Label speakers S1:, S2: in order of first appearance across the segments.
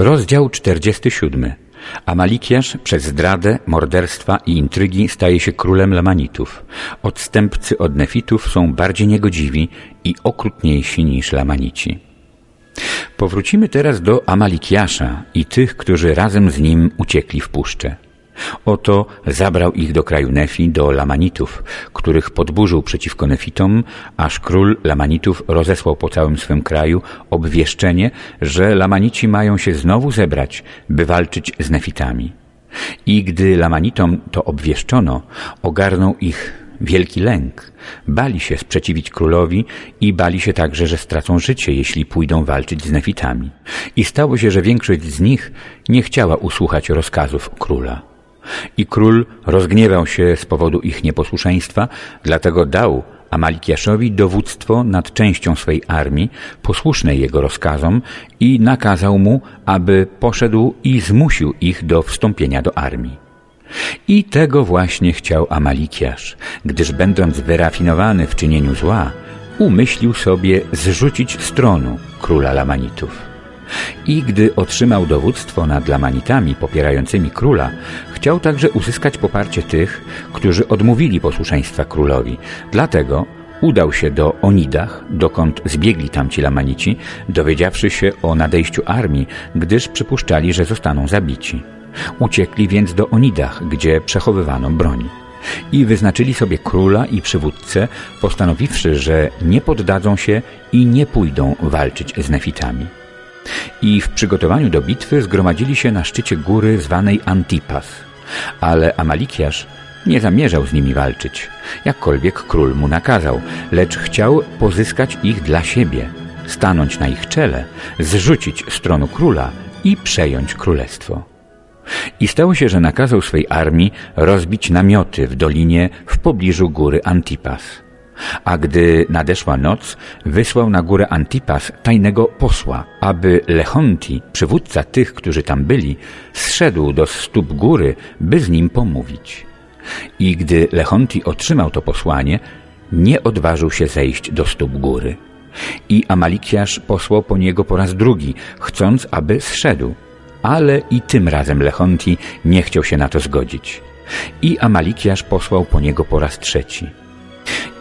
S1: Rozdział 47. Amalikiasz przez zdradę, morderstwa i intrygi staje się królem Lamanitów. Odstępcy od Nefitów są bardziej niegodziwi i okrutniejsi niż Lamanici. Powrócimy teraz do Amalikiasza i tych, którzy razem z nim uciekli w puszczę. Oto zabrał ich do kraju Nefi, do Lamanitów, których podburzył przeciwko Nefitom, aż król Lamanitów rozesłał po całym swym kraju obwieszczenie, że Lamanici mają się znowu zebrać, by walczyć z Nefitami. I gdy Lamanitom to obwieszczono, ogarnął ich wielki lęk. Bali się sprzeciwić królowi i bali się także, że stracą życie, jeśli pójdą walczyć z Nefitami. I stało się, że większość z nich nie chciała usłuchać rozkazów króla. I król rozgniewał się z powodu ich nieposłuszeństwa, dlatego dał Amalikiaszowi dowództwo nad częścią swej armii, posłusznej jego rozkazom i nakazał mu, aby poszedł i zmusił ich do wstąpienia do armii. I tego właśnie chciał Amalikiasz, gdyż będąc wyrafinowany w czynieniu zła, umyślił sobie zrzucić stronu króla Lamanitów. I gdy otrzymał dowództwo nad Lamanitami popierającymi króla, chciał także uzyskać poparcie tych, którzy odmówili posłuszeństwa królowi. Dlatego udał się do Onidach, dokąd zbiegli tamci Lamanici, dowiedziawszy się o nadejściu armii, gdyż przypuszczali, że zostaną zabici. Uciekli więc do Onidach, gdzie przechowywano broń. I wyznaczyli sobie króla i przywódcę, postanowiwszy, że nie poddadzą się i nie pójdą walczyć z Nefitami i w przygotowaniu do bitwy zgromadzili się na szczycie góry zwanej Antipas. Ale Amalikiasz nie zamierzał z nimi walczyć, jakkolwiek król mu nakazał, lecz chciał pozyskać ich dla siebie, stanąć na ich czele, zrzucić stronu króla i przejąć królestwo. I stało się, że nakazał swej armii rozbić namioty w dolinie w pobliżu góry Antipas – a gdy nadeszła noc, wysłał na górę Antipas tajnego posła, aby Lechonti, przywódca tych, którzy tam byli, zszedł do stóp góry, by z nim pomówić. I gdy Lechonti otrzymał to posłanie, nie odważył się zejść do stóp góry. I Amalikiasz posłał po niego po raz drugi, chcąc, aby zszedł. Ale i tym razem Lechonti nie chciał się na to zgodzić. I Amalikiasz posłał po niego po raz trzeci.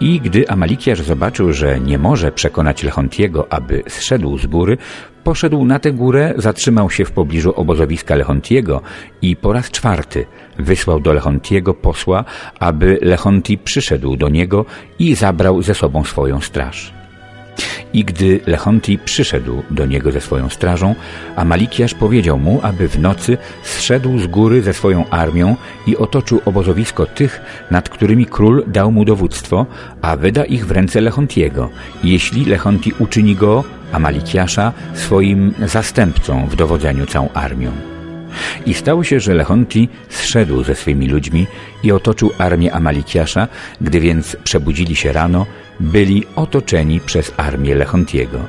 S1: I gdy Amalikiarz zobaczył, że nie może przekonać Lechontiego, aby zszedł z góry, poszedł na tę górę, zatrzymał się w pobliżu obozowiska Lechontiego i po raz czwarty wysłał do Lechontiego posła, aby Lechonti przyszedł do niego i zabrał ze sobą swoją straż. I gdy Lechonti przyszedł do niego ze swoją strażą, Amalikiasz powiedział mu, aby w nocy zszedł z góry ze swoją armią i otoczył obozowisko tych, nad którymi król dał mu dowództwo, a wyda ich w ręce Lechontiego, jeśli Lechonti uczyni go, Amalikiasza, swoim zastępcą w dowodzeniu całą armią. I stało się, że Lechonti zszedł ze swymi ludźmi i otoczył armię Amalikiasza, gdy więc przebudzili się rano, byli otoczeni przez armię Lechontiego.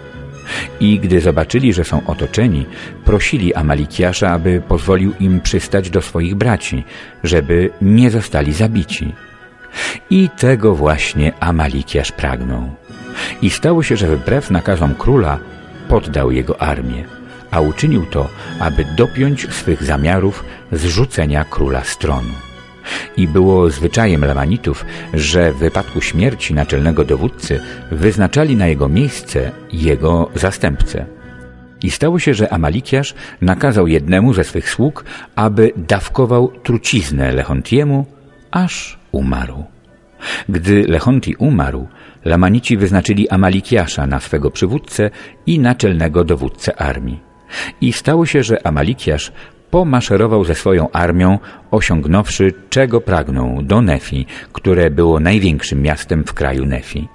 S1: I gdy zobaczyli, że są otoczeni, prosili Amalikiasza, aby pozwolił im przystać do swoich braci, żeby nie zostali zabici. I tego właśnie Amalikiasz pragnął. I stało się, że wbrew nakazom króla poddał jego armię, a uczynił to, aby dopiąć swych zamiarów zrzucenia króla z tronu. I było zwyczajem Lamanitów, że w wypadku śmierci naczelnego dowódcy wyznaczali na jego miejsce jego zastępcę. I stało się, że Amalikiasz nakazał jednemu ze swych sług, aby dawkował truciznę Lechontiemu, aż umarł. Gdy Lechonti umarł, Lamanici wyznaczyli Amalikiasza na swego przywódcę i naczelnego dowódcę armii. I stało się, że Amalikiasz pomaszerował ze swoją armią, osiągnąwszy czego pragnął do Nefi, które było największym miastem w kraju Nefi.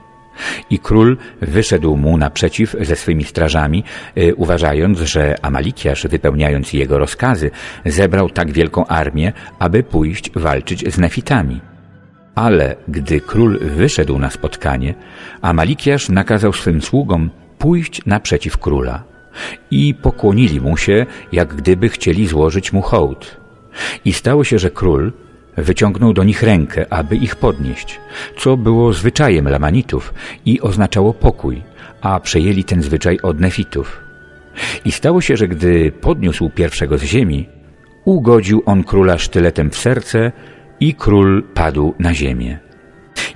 S1: I król wyszedł mu naprzeciw ze swymi strażami, y, uważając, że Amalikiasz, wypełniając jego rozkazy, zebrał tak wielką armię, aby pójść walczyć z Nefitami. Ale gdy król wyszedł na spotkanie, Amalikiasz nakazał swym sługom pójść naprzeciw króla i pokłonili mu się, jak gdyby chcieli złożyć mu hołd. I stało się, że król wyciągnął do nich rękę, aby ich podnieść, co było zwyczajem Lamanitów i oznaczało pokój, a przejęli ten zwyczaj od Nefitów. I stało się, że gdy podniósł pierwszego z ziemi, ugodził on króla sztyletem w serce i król padł na ziemię.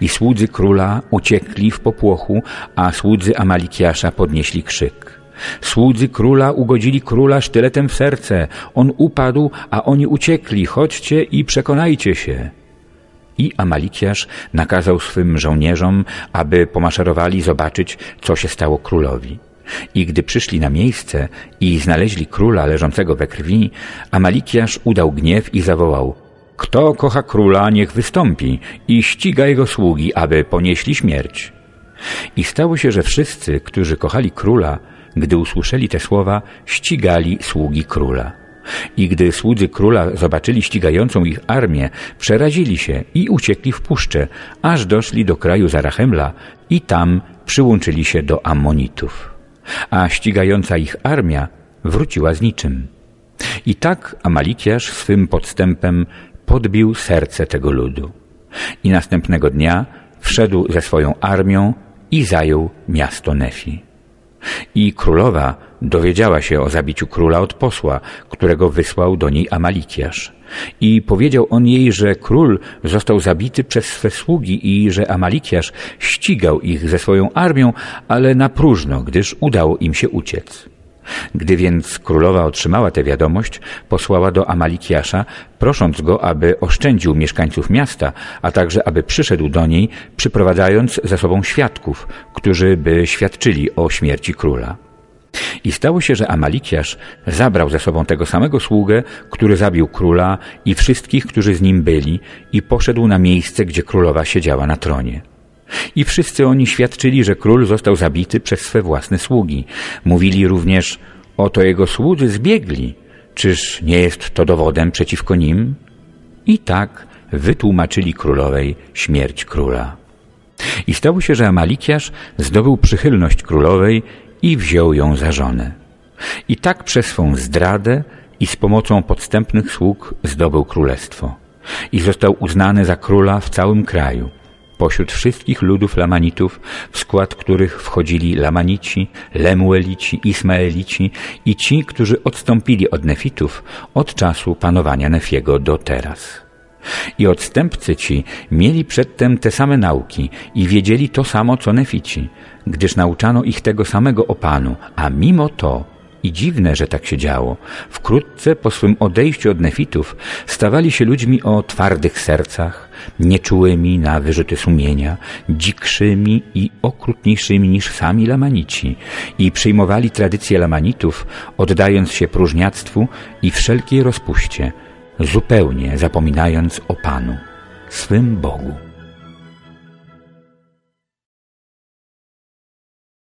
S1: I słudzy króla uciekli w popłochu, a słudzy Amalikiasza podnieśli krzyk. Słudzy króla ugodzili króla sztyletem w serce. On upadł, a oni uciekli. Chodźcie i przekonajcie się. I Amalikiasz nakazał swym żołnierzom, aby pomaszerowali zobaczyć, co się stało królowi. I gdy przyszli na miejsce i znaleźli króla leżącego we krwi, Amalikiasz udał gniew i zawołał Kto kocha króla, niech wystąpi i ściga jego sługi, aby ponieśli śmierć. I stało się, że wszyscy, którzy kochali króla, gdy usłyszeli te słowa, ścigali sługi króla. I gdy słudzy króla zobaczyli ścigającą ich armię, przerazili się i uciekli w puszczę, aż doszli do kraju Zarachemla i tam przyłączyli się do Ammonitów. A ścigająca ich armia wróciła z niczym. I tak Amalikiasz swym podstępem podbił serce tego ludu. I następnego dnia wszedł ze swoją armią i zajął miasto Nefi. I królowa dowiedziała się o zabiciu króla od posła, którego wysłał do niej Amalikiasz. I powiedział on jej, że król został zabity przez swe sługi i że Amalikiasz ścigał ich ze swoją armią, ale na próżno, gdyż udało im się uciec. Gdy więc królowa otrzymała tę wiadomość, posłała do Amalikiasza, prosząc go, aby oszczędził mieszkańców miasta, a także aby przyszedł do niej, przyprowadzając ze sobą świadków, którzy by świadczyli o śmierci króla. I stało się, że Amalikiasz zabrał ze sobą tego samego sługę, który zabił króla i wszystkich, którzy z nim byli i poszedł na miejsce, gdzie królowa siedziała na tronie. I wszyscy oni świadczyli, że król został zabity przez swe własne sługi. Mówili również, oto jego słudzy zbiegli. Czyż nie jest to dowodem przeciwko nim? I tak wytłumaczyli królowej śmierć króla. I stało się, że Amalikiasz zdobył przychylność królowej i wziął ją za żonę. I tak przez swą zdradę i z pomocą podstępnych sług zdobył królestwo. I został uznany za króla w całym kraju pośród wszystkich ludów Lamanitów, w skład których wchodzili Lamanici, Lemuelici, Ismaelici i ci, którzy odstąpili od Nefitów od czasu panowania Nefiego do teraz. I odstępcy ci mieli przedtem te same nauki i wiedzieli to samo, co Nefici, gdyż nauczano ich tego samego o Panu, a mimo to i dziwne, że tak się działo. Wkrótce po swym odejściu od nefitów stawali się ludźmi o twardych sercach, nieczułymi na wyrzuty sumienia, dzikszymi i okrutniejszymi niż sami lamanici i przyjmowali tradycje lamanitów, oddając się próżniactwu i wszelkiej rozpuście, zupełnie zapominając o Panu, swym Bogu.